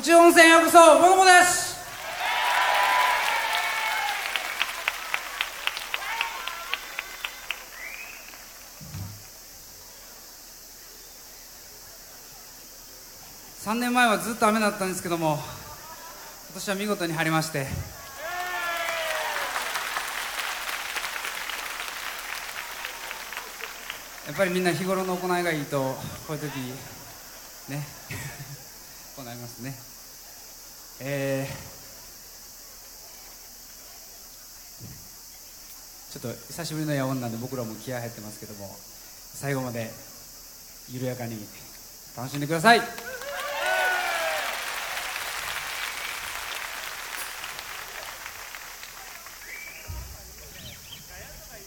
宇宙温泉へようこそボノボです。3年前はずっと雨だったんですけども今年は見事に晴れまして。やっぱりみんな日頃の行いがいいとこういう時ね。行いますね。えー、ちょっと久しぶりの夜音なんで僕らも気合入ってますけども最後まで緩やかに楽しんでください。